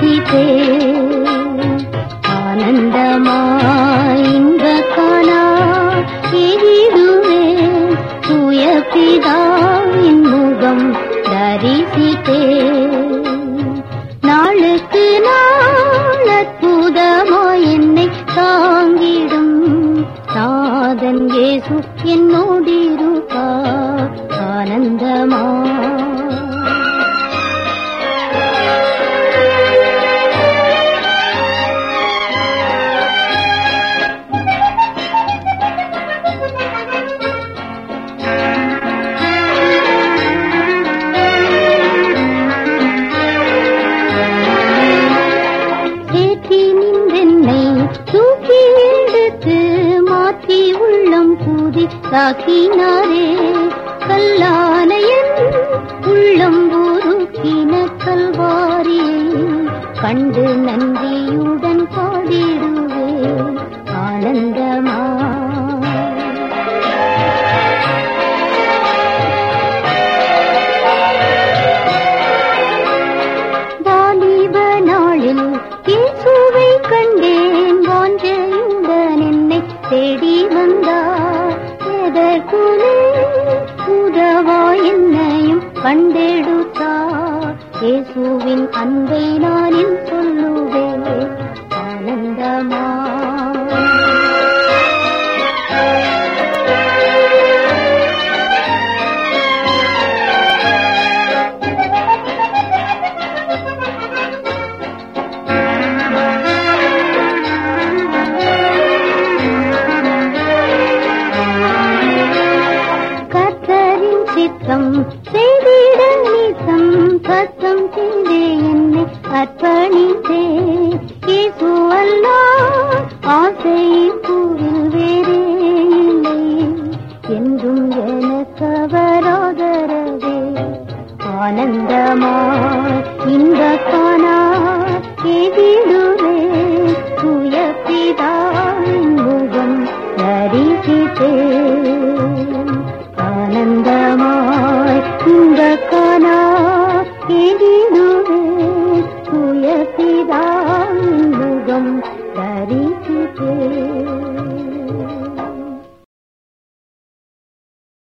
ரசித்தே ஆனந்தமாய் இன்ப கானா எதிருவே தூய பிதாவின் முகம் தரிசித்தே. நாளுக்கு நாள் அற்புதமாய் என்னை தாங்கிடும். சாதன் ஏசு என்னோடிருப்பா. ஆனந்தமாய் பூதி தாக்கினாரே. கல்லானையன் உள்ளம் உருக்கின கல்வாரியை கண்டு நன்றியுடன் பாடிடுவே ஆனந்தமா. தேடி வந்தார். எதற்குனே உதவா என்னையும் கண்டெடுத்தார். இயேசுவின் அன்பை நானில் சொல்லுவேன் சித்தம் செய்திட நித்தம் சத்தம் செய்தே என்னை அர்ப்பணித்தே. இயேசு அல்லா ஆசை கூறில் வேறே இல்லை. என்றும் எனக்கவராதரவே ஆனந்தமா இந்த காணா கேதிடுவே தூய பிதாவின் முகம் தரிசித்தேன் ஆனந்த गं धार